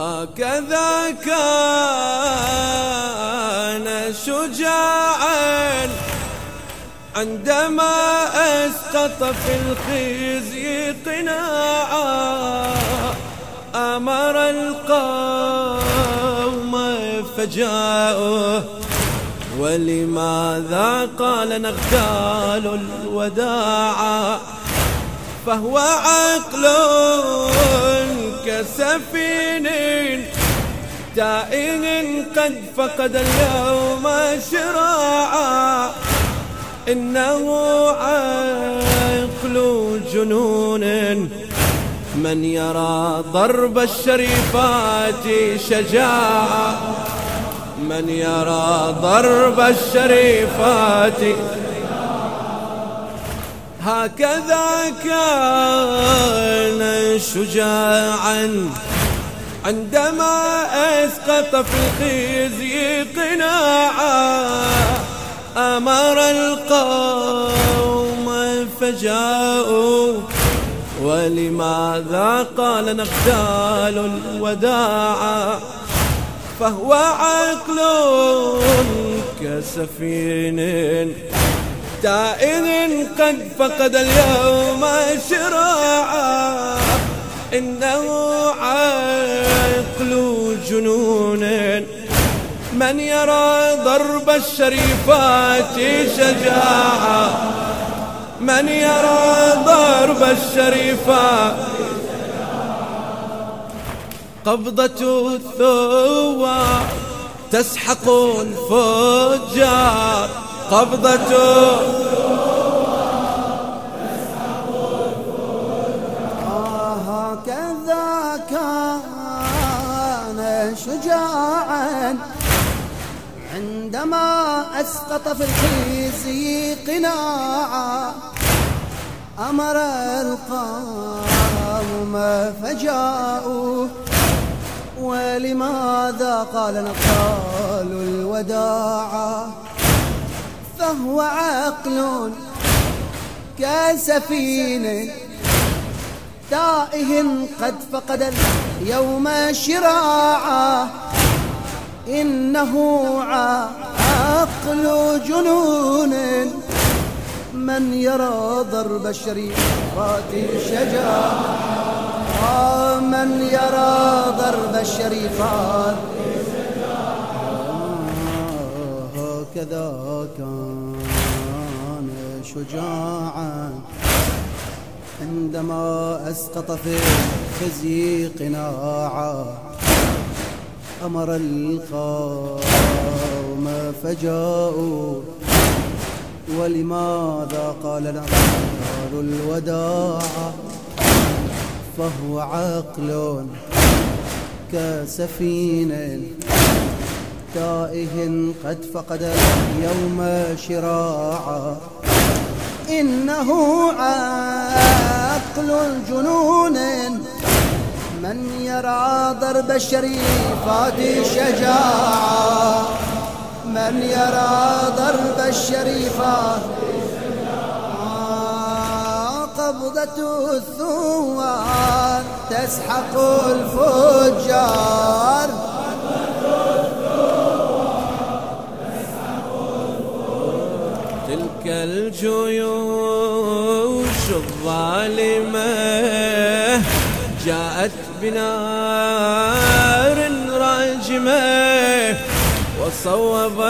هكذا كان شجاعا عندما اسقط في الخزي قناعا أمر القوم فجاءوه ولماذا قال نغتال الوداع؟ فهو عقل كسفين تائه قد فقد اليوم شراعا. إنه عقل جنون من يرى ضرب الشريفات شجاعة من يرى ضرب الشريفات هكذا كان شجاعا عندما أسقط في الخزي قناعا أمر القوم فجاءوا. ولماذا قال نقتال الوداع فهو عقل كسفين. تائه قد فقد اليوم شراعا. إنه عقل جنون. من يرى ضرب الشريفات شجاعة من يرى ضرب الشريفات قبضة الثوار تسحق الفجار قبضته هكذا كان شجاعا. عندما أسقط في الخزي قناعا أمر القوم فجاءوا. ولماذا قال نقال الوداع؟ فهو عقل كسفين. تائه قد فقد اليوم شراعا. إنه عقل جنون. من يرى ضرب الشريفات شجاعة من يرى ضرب الشريفات هكذا كان شجاعا. عندما أسقط في خزي قناعا أمر القوم فجاءوا. ولماذا قال نقال الوداع؟ فهو عقل كسفينه تائه قد فقد اليوم شراعا. إنه عقل الجنون من يرى ضرب الشريفات شجاعا. من يرى ضرب الشريفات قبضة الثوار تسحق الفجار. الظالمة جاءت بنار راجمة وصوبت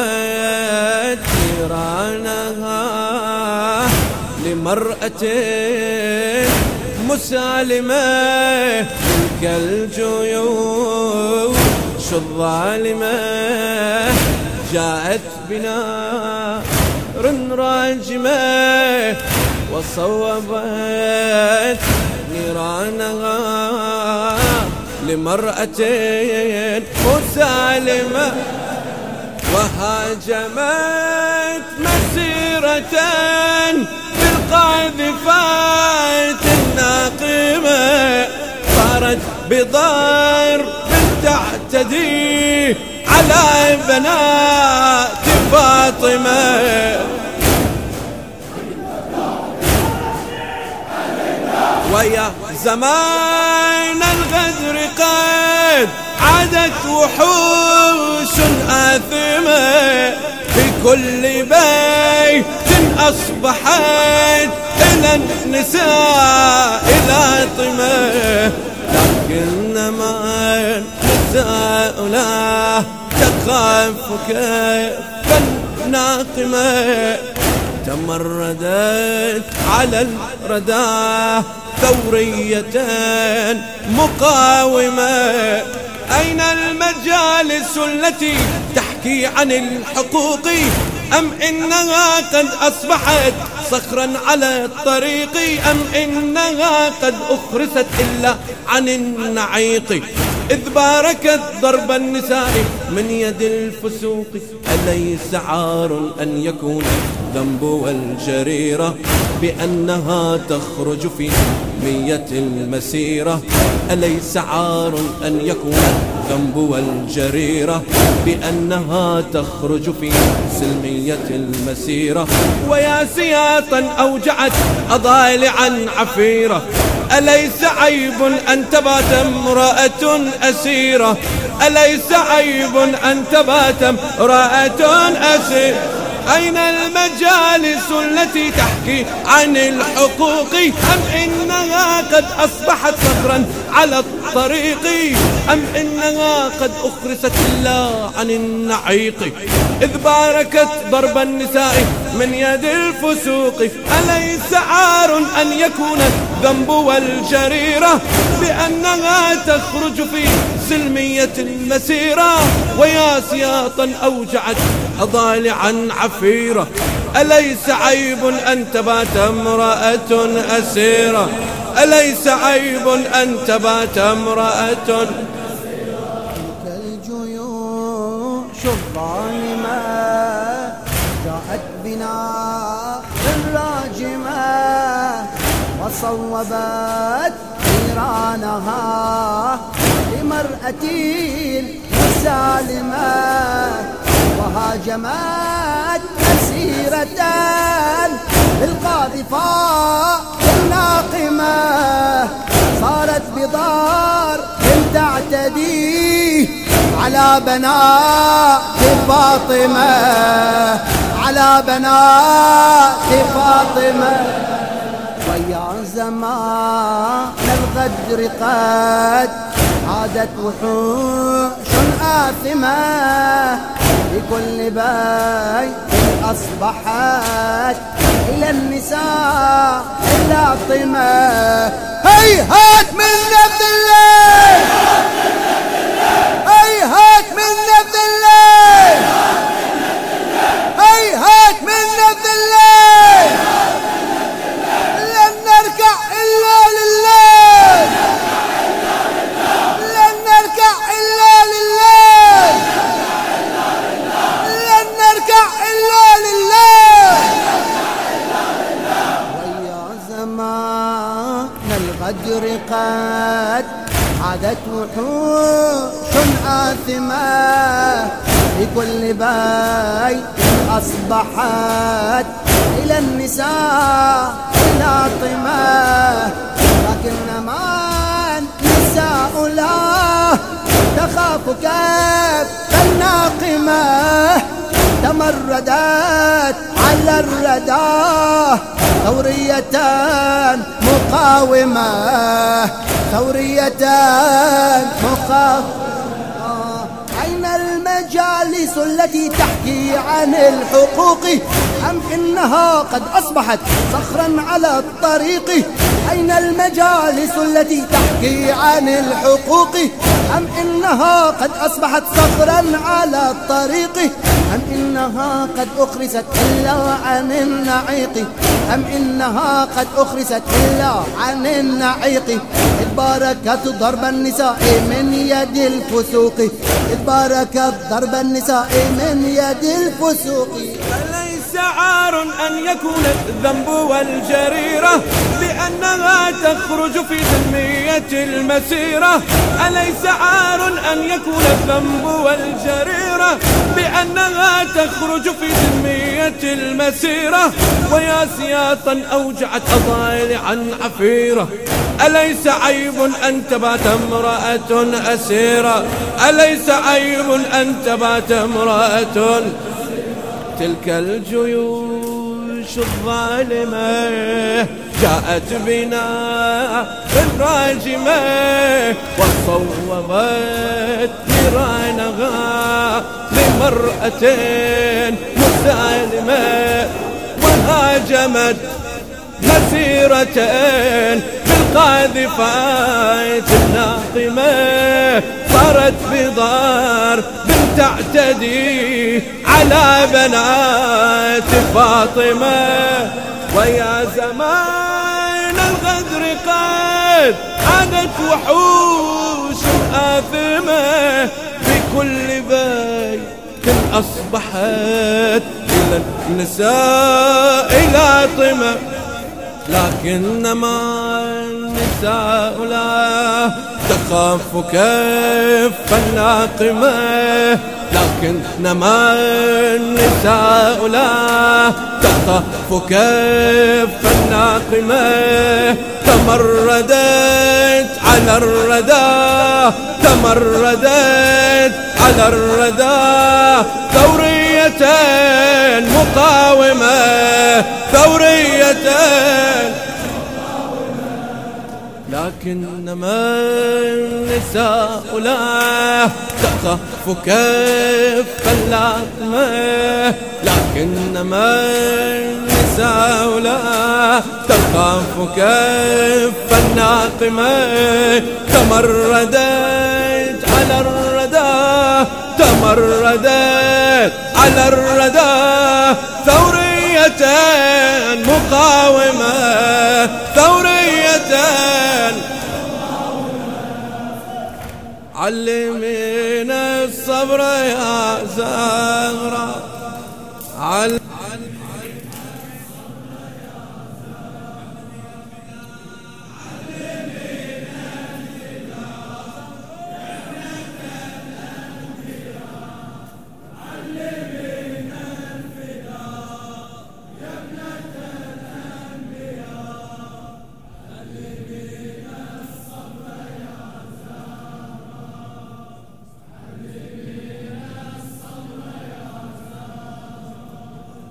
نيرانها لمرأة مسالمة تلك الجيوش الظالمة. جاءت بنار راجمة وصوبت نيرانها لمرأة مسالمة وهاجمت مسيرة بالقاذفات الناقمة صارت بضرب تعتدي على بنات فاطمة. ويا زمان الغدر قد عادت وحوش آثمة في كل بيت أصبحت إلى النساء لاطمة لكن ما النساء لا تخاف كيف الناقمة تمردت على الرداه ثورية مقاومة. أين المجالس التي تحكي عن الحقوق؟ أم إنها قد أصبحت صخرا على الطريق؟ أم إنها قد أخرست إلا عن النعيق؟ إذ باركت ضرب النساء من يد الفسوق أليس عار أن يكون الذنب والجريرة؟ بأنها تخرج في مية المسيرة أليس عار أن يكون الذنب والجريرة؟ بأنها تخرج في سلمية المسيرة. ويا سياطا أوجعت أضالعا عفيرة أليس عيب أن تبات امرأة أسيرة؟ أليس عيب أن تبات امرأة أسيرة؟ أين المجالس التي تحكي عن الحقوق؟ أم إنها قد أصبحت صخرا على الطريق. أم إنها قد أخرست إلا عن النعيق. إذ باركت ضرب النساء من يد الفسوق. أليس عار أن يكون الذنب والجريرة؟ بأنها تخرج في سلمية المسيرة ويا سياطا أوجعت أضالعا عفيرة. أليس عيب أن تبات امرأة أسيرة؟ أليس عيب أن تبات امرأة؟ كالجيوش الظالمة جاءت بنا الراجمة وصوبت نيرانها لمرأة سالمة وهاجمت أسيرة بالقاذفة الناقمة صارت بضار تعتدي على بنات فاطمة على بنات فاطمة. ويا زمان الغدر قد عادت وحوش آثمة بكل بيت أصبحت إلى النساء اللاطمة هيهات من نبذ الليل أصبحت إلى النساء لاطمة لكن ما النساء لا تخاف كيف الناقمة. تمردت على الردى ثورية مقاومة ثورية مقاومة. المجالس التي تحكي عن الحقوق أم إنها قد أصبحت صخرا على الطريق؟ أين المجالس التي تحكي عن الحقوق؟ أم إنها قد أصبحت صخرا على الطريق؟ أم إنها قد أخرست إلا عن النعيق؟ أم إنها قد أخرست إلا عن النعيق؟ إذ باركت ضرب النساء من يد الفسوق. إذ باركت ضرب النساء من يد الفسوق. أليس عار أن يكون الذنب والجريرة بأن بأنها تخرج في ذمية المسيرة؟ أليس عار أن يكون الذنب والجريرة بأنها تخرج في ذمية المسيرة؟ ويا سياطا أوجعت عن عفيرة. أليس عيب أن تبات امرأة أسيرة؟ أليس عيب أن تبات امرأة؟ تلك الجيوش الظالمة جاءت بنا الراجمة وصوبت نيرانها لمرأة مسالمة وهاجمت مسيرتين بالقاذفات الناقمة صارت بضار بنت تعتدي على بنات فاطمة. ويا زمان الغدر قد عادت وحوش آثمة في كل بيت أصبحت إلى النساء لاطمة لكنما النساء لا تخاف كيف الناقمة لكنما النساء لا تخاف كيف الناقمة تمردت على الردى تمردت على الردى ثورية مقاومة ثورية لكنما النساء لا. تخاف كيف اللطمة لكنما النساء لا. تخاف كيف الناقمة تمردت على الردى. تمردت على الردى. ثورية مقاومة. علمينا الصبر يا زهرة.